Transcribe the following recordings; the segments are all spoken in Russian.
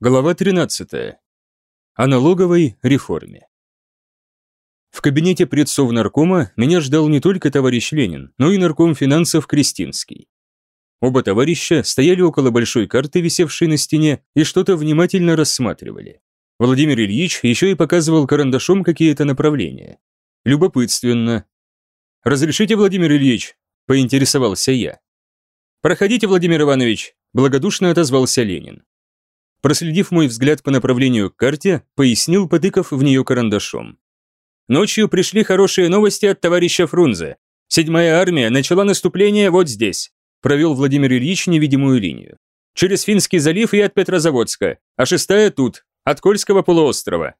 Глава 13. О налоговой реформе. В кабинете предсовнаркома меня ждал не только товарищ Ленин, но и нарком финансов Кристинский. Оба товарища стояли около большой карты, висевшей на стене, и что-то внимательно рассматривали. Владимир Ильич еще и показывал карандашом какие-то направления. Любопытственно. «Разрешите, Владимир Ильич?» – поинтересовался я. «Проходите, Владимир Иванович», – благодушно отозвался Ленин. Проследив мой взгляд по направлению к карте, пояснил, потыкав в нее карандашом. Ночью пришли хорошие новости от товарища Фрунзе. Седьмая армия начала наступление вот здесь. Провел Владимир Ильич невидимую линию. Через Финский залив и от Петрозаводска, а шестая тут, от Кольского полуострова.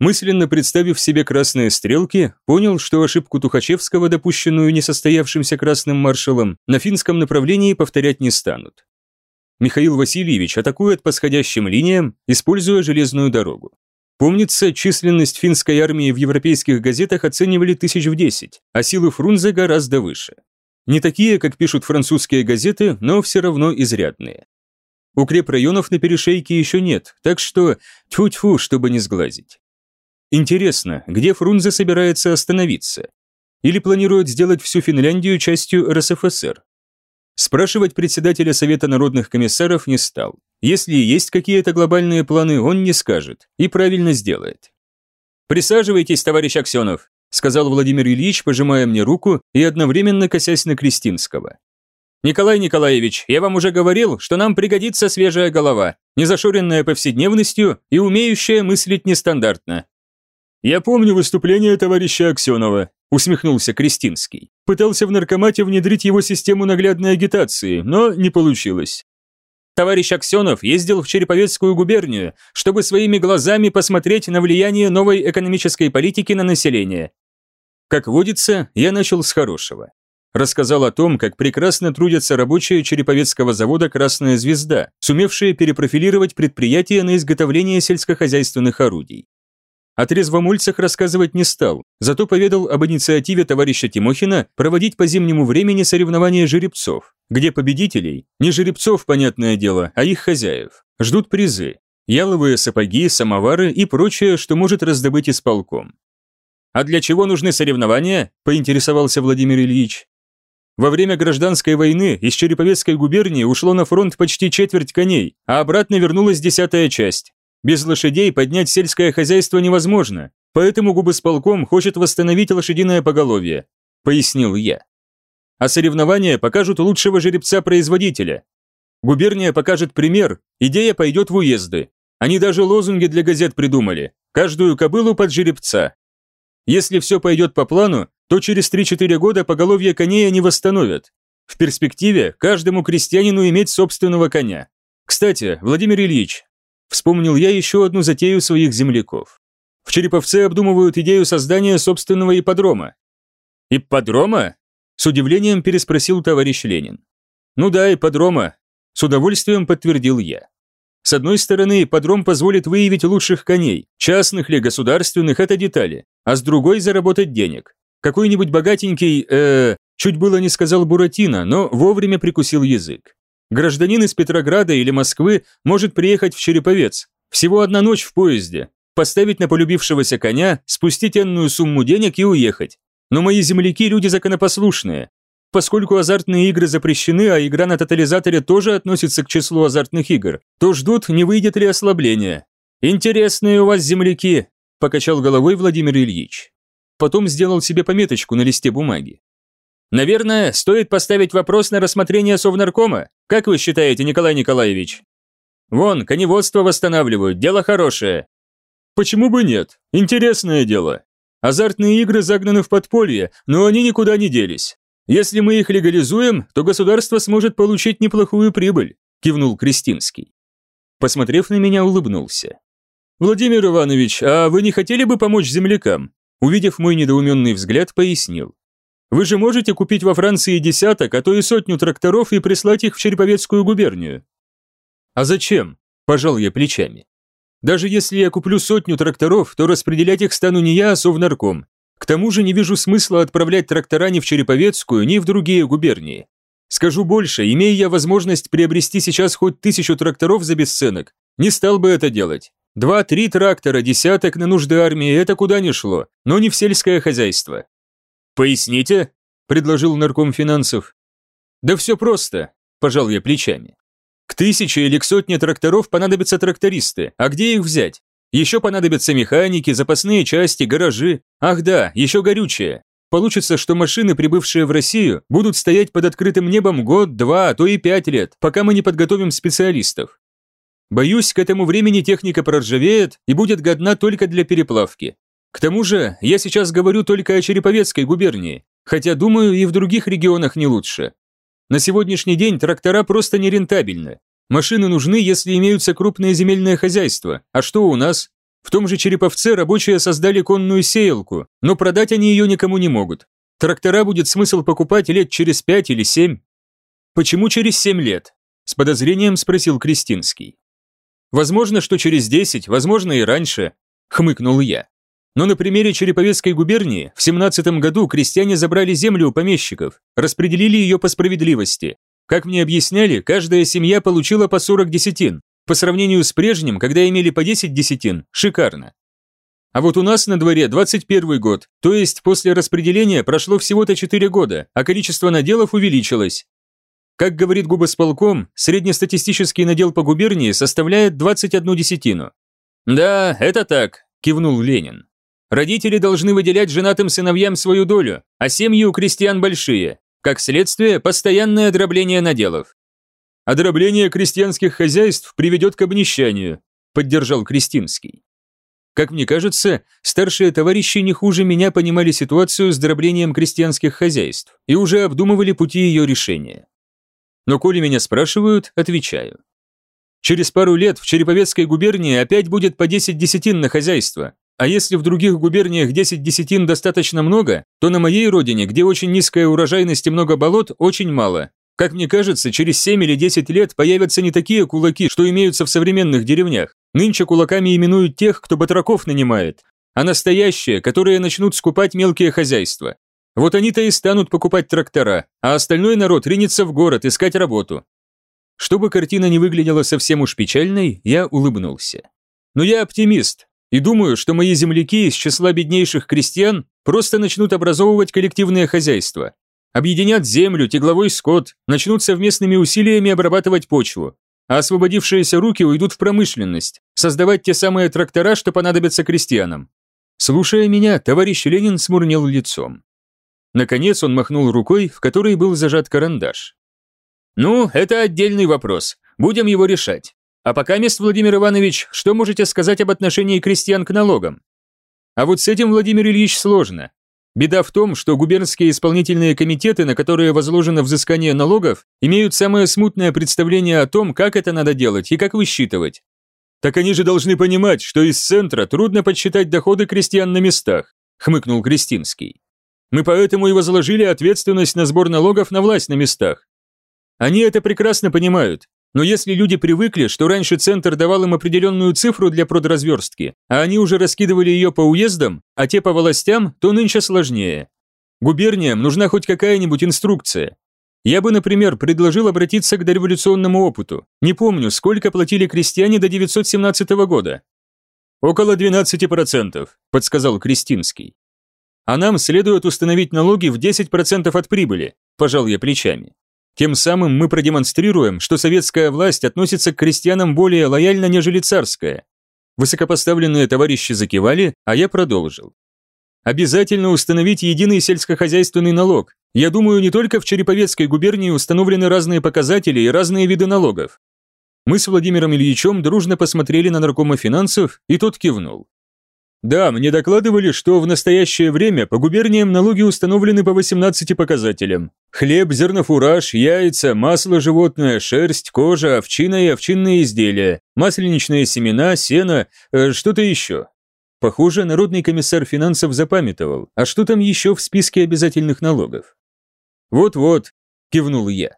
Мысленно представив себе красные стрелки, понял, что ошибку Тухачевского, допущенную несостоявшимся красным маршалом, на финском направлении повторять не станут. Михаил Васильевич атакует по сходящим линиям, используя железную дорогу. Помнится, численность финской армии в европейских газетах оценивали тысяч в десять, а силы Фрунзе гораздо выше. Не такие, как пишут французские газеты, но все равно изрядные. Укрепрайонов на перешейке еще нет, так что тьфу-тьфу, чтобы не сглазить. Интересно, где Фрунзе собирается остановиться? Или планирует сделать всю Финляндию частью РСФСР? Спрашивать председателя Совета народных комиссаров не стал. Если есть какие-то глобальные планы, он не скажет и правильно сделает. «Присаживайтесь, товарищ Аксенов», сказал Владимир Ильич, пожимая мне руку и одновременно косясь на Кристинского. «Николай Николаевич, я вам уже говорил, что нам пригодится свежая голова, незашоренная повседневностью и умеющая мыслить нестандартно». «Я помню выступление товарища Аксенова», усмехнулся Кристинский. Пытался в наркомате внедрить его систему наглядной агитации, но не получилось. Товарищ Аксенов ездил в Череповецкую губернию, чтобы своими глазами посмотреть на влияние новой экономической политики на население. Как водится, я начал с хорошего. Рассказал о том, как прекрасно трудятся рабочие Череповецкого завода «Красная звезда», сумевшие перепрофилировать предприятие на изготовление сельскохозяйственных орудий. О трезвомульцах рассказывать не стал, зато поведал об инициативе товарища Тимохина проводить по зимнему времени соревнования жеребцов, где победителей, не жеребцов, понятное дело, а их хозяев, ждут призы, яловые сапоги, самовары и прочее, что может раздобыть исполком. «А для чего нужны соревнования?» – поинтересовался Владимир Ильич. Во время гражданской войны из Череповецкой губернии ушло на фронт почти четверть коней, а обратно вернулась десятая часть. Без лошадей поднять сельское хозяйство невозможно, поэтому губысполком хочет восстановить лошадиное поголовье», – пояснил я. «А соревнования покажут лучшего жеребца-производителя. Губерния покажет пример, идея пойдет в уезды. Они даже лозунги для газет придумали. Каждую кобылу под жеребца. Если все пойдет по плану, то через 3-4 года поголовье коней они восстановят. В перспективе каждому крестьянину иметь собственного коня. Кстати, Владимир Ильич, Вспомнил я еще одну затею своих земляков. В Череповце обдумывают идею создания собственного ипподрома. «Ипподрома?» – с удивлением переспросил товарищ Ленин. «Ну да, ипподрома», – с удовольствием подтвердил я. С одной стороны, ипподром позволит выявить лучших коней, частных ли, государственных – это детали, а с другой – заработать денег. Какой-нибудь богатенький, э, чуть было не сказал Буратино, но вовремя прикусил язык. Гражданин из Петрограда или Москвы может приехать в Череповец. Всего одна ночь в поезде. Поставить на полюбившегося коня, спустить энную сумму денег и уехать. Но мои земляки люди законопослушные. Поскольку азартные игры запрещены, а игра на тотализаторе тоже относится к числу азартных игр, то ждут, не выйдет ли ослабление. «Интересные у вас земляки», – покачал головой Владимир Ильич. Потом сделал себе пометочку на листе бумаги. Наверное, стоит поставить вопрос на рассмотрение Совнаркома. Как вы считаете, Николай Николаевич? Вон, коневодство восстанавливают, дело хорошее. Почему бы нет? Интересное дело. Азартные игры загнаны в подполье, но они никуда не делись. Если мы их легализуем, то государство сможет получить неплохую прибыль, кивнул Кристинский. Посмотрев на меня, улыбнулся. Владимир Иванович, а вы не хотели бы помочь землякам? Увидев мой недоуменный взгляд, пояснил. Вы же можете купить во Франции десяток, а то и сотню тракторов и прислать их в Череповецкую губернию. А зачем? Пожал я плечами. Даже если я куплю сотню тракторов, то распределять их стану не я, а совнарком. К тому же не вижу смысла отправлять трактора ни в Череповецкую, ни в другие губернии. Скажу больше, имея я возможность приобрести сейчас хоть тысячу тракторов за бесценок, Не стал бы это делать. Два-три трактора, десяток на нужды армии – это куда ни шло, но не в сельское хозяйство. «Поясните», – предложил нарком финансов. «Да все просто», – пожал я плечами. «К тысяче или к сотне тракторов понадобятся трактористы, а где их взять? Еще понадобятся механики, запасные части, гаражи. Ах да, еще горючее. Получится, что машины, прибывшие в Россию, будут стоять под открытым небом год, два, а то и пять лет, пока мы не подготовим специалистов. Боюсь, к этому времени техника проржавеет и будет годна только для переплавки. К тому же, я сейчас говорю только о Череповецкой губернии, хотя, думаю, и в других регионах не лучше. На сегодняшний день трактора просто нерентабельны. Машины нужны, если имеются крупные земельные хозяйства. А что у нас? В том же Череповце рабочие создали конную сеялку, но продать они ее никому не могут. Трактора будет смысл покупать лет через пять или семь. Почему через семь лет? С подозрением спросил Кристинский. Возможно, что через десять, возможно и раньше, хмыкнул я. Но на примере Череповецкой губернии в 17 году крестьяне забрали землю у помещиков, распределили ее по справедливости. Как мне объясняли, каждая семья получила по 40 десятин, по сравнению с прежним, когда имели по 10 десятин, шикарно. А вот у нас на дворе 21 год, то есть после распределения прошло всего-то 4 года, а количество наделов увеличилось. Как говорит губосполком, среднестатистический надел по губернии составляет 21 десятину. «Да, это так», – кивнул Ленин. «Родители должны выделять женатым сыновьям свою долю, а семьи у крестьян большие. Как следствие, постоянное дробление наделов. Одробление крестьянских хозяйств приведет к обнищанию, поддержал Кристинский. Как мне кажется, старшие товарищи не хуже меня понимали ситуацию с дроблением крестьянских хозяйств и уже обдумывали пути ее решения. Но коли меня спрашивают, отвечаю. Через пару лет в Череповецкой губернии опять будет по 10 десятин на хозяйство, а если в других губерниях 10 десятин достаточно много, то на моей родине, где очень низкая урожайность и много болот, очень мало, как мне кажется, через 7 или 10 лет появятся не такие кулаки, что имеются в современных деревнях. Нынче кулаками именуют тех, кто батраков нанимает, а настоящие, которые начнут скупать мелкие хозяйства. Вот они-то и станут покупать трактора, а остальной народ ринется в город искать работу. Чтобы картина не выглядела совсем уж печальной, я улыбнулся. Но я оптимист, и думаю, что мои земляки из числа беднейших крестьян просто начнут образовывать коллективное хозяйство, Объединят землю, тегловой скот, начнут совместными усилиями обрабатывать почву, а освободившиеся руки уйдут в промышленность, создавать те самые трактора, что понадобятся крестьянам. Слушая меня, товарищ Ленин смурнел лицом. Наконец он махнул рукой, в которой был зажат карандаш. «Ну, это отдельный вопрос. Будем его решать. А пока, мест Владимир Иванович, что можете сказать об отношении крестьян к налогам?» А вот с этим, Владимир Ильич, сложно. Беда в том, что губернские исполнительные комитеты, на которые возложено взыскание налогов, имеют самое смутное представление о том, как это надо делать и как высчитывать. Так они же должны понимать, что из центра трудно подсчитать доходы крестьян на местах, хмыкнул Кристинский. Мы поэтому и возложили ответственность на сбор налогов на власть на местах. Они это прекрасно понимают, но если люди привыкли, что раньше центр давал им определенную цифру для продразверстки, а они уже раскидывали ее по уездам, а те по властям, то нынче сложнее. Губерниям нужна хоть какая-нибудь инструкция. Я бы, например, предложил обратиться к дореволюционному опыту. Не помню, сколько платили крестьяне до 917 года. Около 12%, подсказал Кристинский. А нам следует установить налоги в 10% от прибыли, пожал я плечами. Тем самым мы продемонстрируем, что советская власть относится к крестьянам более лояльно, нежели царская. Высокопоставленные товарищи закивали, а я продолжил. Обязательно установить единый сельскохозяйственный налог. Я думаю, не только в Череповецкой губернии установлены разные показатели и разные виды налогов. Мы с Владимиром Ильичем дружно посмотрели на наркома финансов, и тот кивнул. Да, мне докладывали, что в настоящее время по губерниям налоги установлены по 18 показателям. Хлеб, зернофураж, яйца, масло животное, шерсть, кожа, овчина и овчинные изделия, масленичные семена, сено, э, что-то еще. Похоже, народный комиссар финансов запамятовал, а что там еще в списке обязательных налогов? Вот-вот, кивнул я.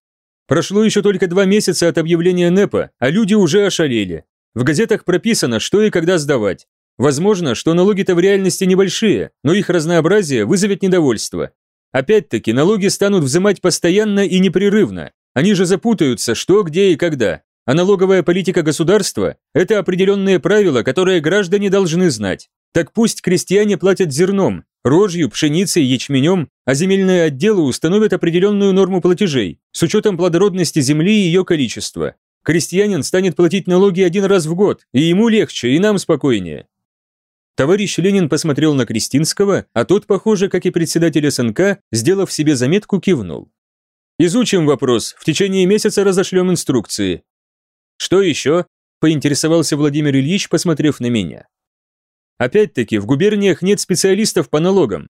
Прошло еще только два месяца от объявления НЭПа, а люди уже ошалели. В газетах прописано, что и когда сдавать. Возможно, что налоги-то в реальности небольшие, но их разнообразие вызовет недовольство. Опять-таки, налоги станут взимать постоянно и непрерывно. Они же запутаются, что, где и когда. а налоговая политика государства – это определенные правила, которые граждане должны знать. Так пусть крестьяне платят зерном, рожью, пшеницей, ячменем, а земельные отделы установят определенную норму платежей с учетом плодородности земли и ее количества. Крестьянин станет платить налоги один раз в год, и ему легче, и нам спокойнее. Товарищ Ленин посмотрел на Кристинского, а тот, похоже, как и председатель СНК, сделав себе заметку, кивнул. «Изучим вопрос, в течение месяца разошлем инструкции». «Что еще?» – поинтересовался Владимир Ильич, посмотрев на меня. Опять-таки, в губерниях нет специалистов по налогам.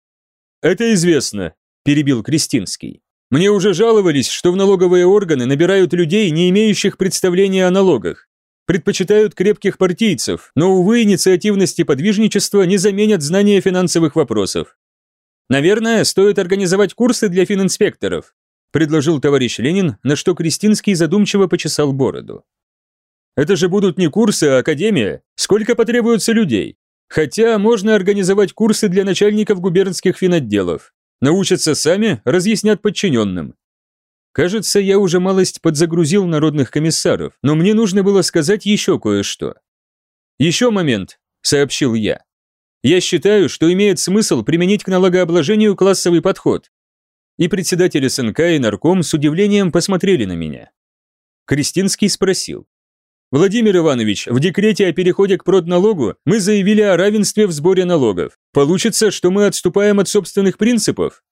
Это известно, перебил Кристинский. Мне уже жаловались, что в налоговые органы набирают людей, не имеющих представления о налогах. Предпочитают крепких партийцев, но, увы, инициативность и подвижничество не заменят знания финансовых вопросов. Наверное, стоит организовать курсы для фининспекторов, предложил товарищ Ленин, на что Кристинский задумчиво почесал бороду. Это же будут не курсы, а академия. Сколько потребуется людей? Хотя можно организовать курсы для начальников губернских финотделов. Научатся сами, разъяснят подчиненным. Кажется, я уже малость подзагрузил народных комиссаров, но мне нужно было сказать еще кое-что. «Еще момент», — сообщил я. «Я считаю, что имеет смысл применить к налогообложению классовый подход». И председатель СНК и нарком с удивлением посмотрели на меня. Кристинский спросил. Владимир Иванович, в декрете о переходе к продналогу мы заявили о равенстве в сборе налогов. Получится, что мы отступаем от собственных принципов?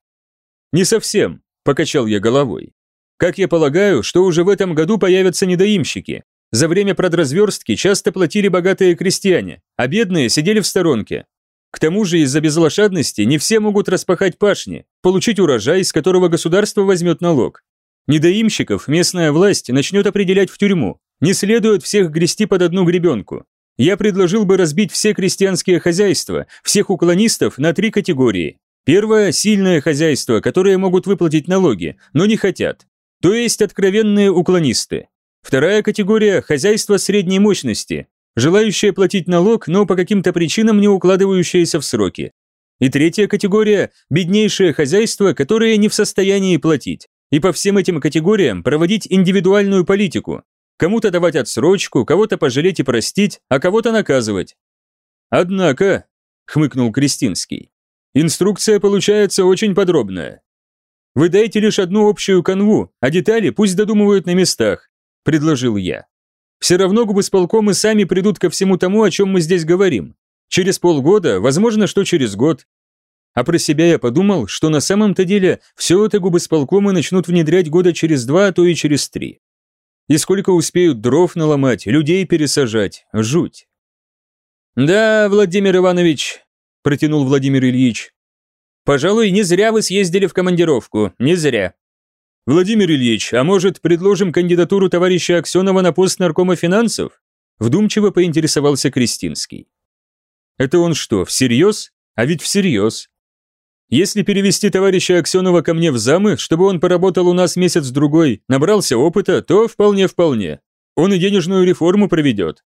Не совсем, покачал я головой. Как я полагаю, что уже в этом году появятся недоимщики. За время продразверстки часто платили богатые крестьяне, а бедные сидели в сторонке. К тому же из-за безлошадности не все могут распахать пашни, получить урожай, с которого государство возьмет налог. Недоимщиков местная власть начнет определять в тюрьму, не следует всех грести под одну гребенку. Я предложил бы разбить все крестьянские хозяйства, всех уклонистов на три категории. Первое – сильное хозяйство, которые могут выплатить налоги, но не хотят. То есть откровенные уклонисты. Вторая категория – хозяйство средней мощности, желающие платить налог, но по каким-то причинам не укладывающиеся в сроки. И третья категория – беднейшие хозяйства, которые не в состоянии платить. И по всем этим категориям проводить индивидуальную политику, Кому-то давать отсрочку, кого-то пожалеть и простить, а кого-то наказывать. Однако, хмыкнул Кристинский, инструкция получается очень подробная. Вы дайте лишь одну общую канву, а детали пусть додумывают на местах, предложил я. Все равно губысполкомы сами придут ко всему тому, о чем мы здесь говорим. Через полгода, возможно, что через год. А про себя я подумал, что на самом-то деле все это губысполкомы начнут внедрять года через два, а то и через три. И сколько успеют дров наломать, людей пересажать. Жуть. «Да, Владимир Иванович», – протянул Владимир Ильич. «Пожалуй, не зря вы съездили в командировку, не зря». «Владимир Ильич, а может, предложим кандидатуру товарища Аксенова на пост наркома финансов?» Вдумчиво поинтересовался Кристинский. «Это он что, всерьез? А ведь всерьез. Если перевести товарища Аксенова ко мне в замы, чтобы он поработал у нас месяц-другой, набрался опыта, то вполне-вполне. Он и денежную реформу проведет.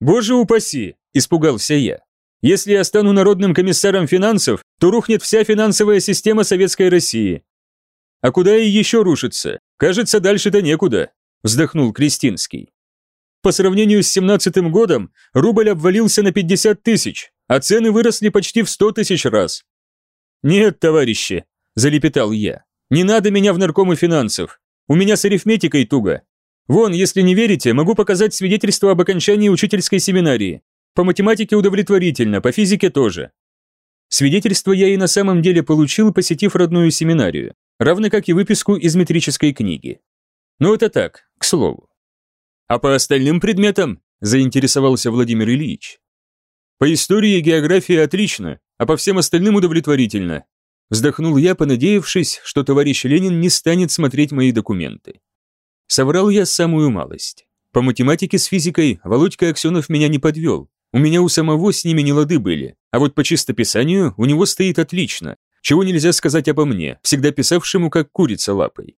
Боже упаси, испугался я. Если я стану народным комиссаром финансов, то рухнет вся финансовая система Советской России. А куда и еще рушится? Кажется, дальше-то некуда, вздохнул Кристинский. По сравнению с 17 годом рубль обвалился на 50 тысяч, а цены выросли почти в 100 тысяч раз. «Нет, товарищи», – залепетал я, – «не надо меня в наркомы финансов. У меня с арифметикой туго. Вон, если не верите, могу показать свидетельство об окончании учительской семинарии. По математике удовлетворительно, по физике тоже». Свидетельство я и на самом деле получил, посетив родную семинарию, равно как и выписку из метрической книги. Но это так, к слову. А по остальным предметам заинтересовался Владимир Ильич. По истории и географии отлично, а по всем остальным удовлетворительно. Вздохнул я, понадеявшись, что товарищ Ленин не станет смотреть мои документы. Соврал я самую малость. По математике с физикой Володька Аксенов меня не подвел. У меня у самого с ними не лады были, а вот по чистописанию у него стоит отлично, чего нельзя сказать обо мне, всегда писавшему как курица лапой.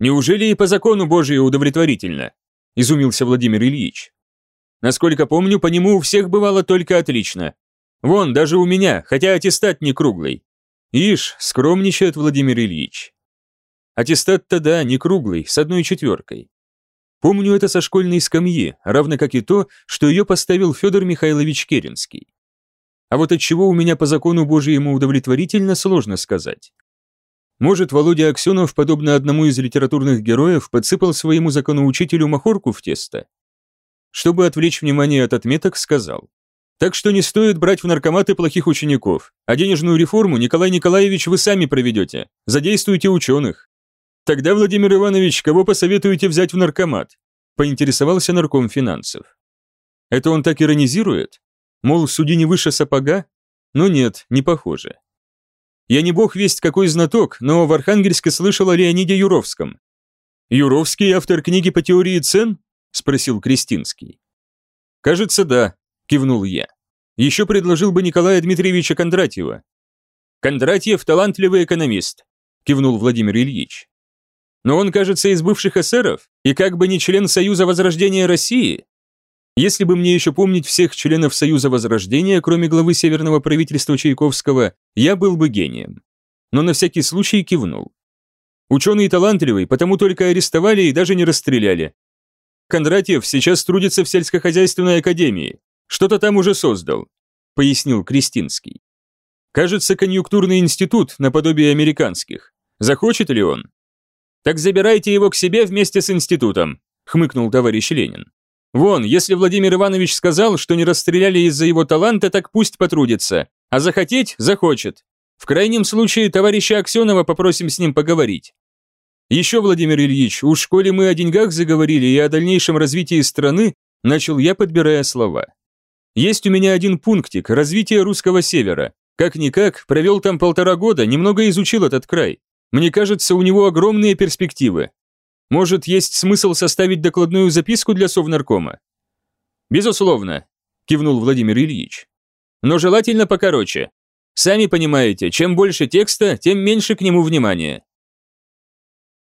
«Неужели и по закону Божию удовлетворительно?» – изумился Владимир Ильич. «Насколько помню, по нему у всех бывало только отлично, Вон, даже у меня, хотя аттестат не круглый. Ишь, скромничает Владимир Ильич. Аттестат-то да, не круглый, с одной четверкой. Помню это со школьной скамьи, равно как и то, что ее поставил Федор Михайлович Керенский. А вот от чего у меня по закону Божьему удовлетворительно, сложно сказать. Может, Володя Аксенов, подобно одному из литературных героев, подсыпал своему законоучителю махорку в тесто? Чтобы отвлечь внимание от отметок, сказал. Так что не стоит брать в наркоматы плохих учеников, а денежную реформу, Николай Николаевич, вы сами проведете, задействуйте ученых. Тогда, Владимир Иванович, кого посоветуете взять в наркомат? Поинтересовался нарком финансов. Это он так иронизирует? Мол, суди не выше сапога? Но нет, не похоже. Я не бог весть какой знаток, но в Архангельске слышал о Леониде Юровском. Юровский автор книги по теории цен? Спросил Кристинский. Кажется, да, кивнул я. Еще предложил бы Николая Дмитриевича Кондратьева. Кондратьев – талантливый экономист, кивнул Владимир Ильич. Но он, кажется, из бывших эсеров, и как бы не член Союза Возрождения России. Если бы мне еще помнить всех членов Союза Возрождения, кроме главы Северного правительства Чайковского, я был бы гением. Но на всякий случай кивнул. Ученый талантливый, потому только арестовали и даже не расстреляли. Кондратьев сейчас трудится в сельскохозяйственной академии. Что-то там уже создал, пояснил Кристинский. Кажется, конъюнктурный институт, наподобие американских. Захочет ли он? «Так забирайте его к себе вместе с институтом», — хмыкнул товарищ Ленин. «Вон, если Владимир Иванович сказал, что не расстреляли из-за его таланта, так пусть потрудится, а захотеть – захочет. В крайнем случае товарища Аксенова попросим с ним поговорить». «Еще, Владимир Ильич, у школе мы о деньгах заговорили и о дальнейшем развитии страны», начал я, подбирая слова. «Есть у меня один пунктик – развитие русского севера. Как-никак, провел там полтора года, немного изучил этот край. Мне кажется, у него огромные перспективы. Может, есть смысл составить докладную записку для Совнаркома? Безусловно, кивнул Владимир Ильич. Но желательно покороче. Сами понимаете, чем больше текста, тем меньше к нему внимания.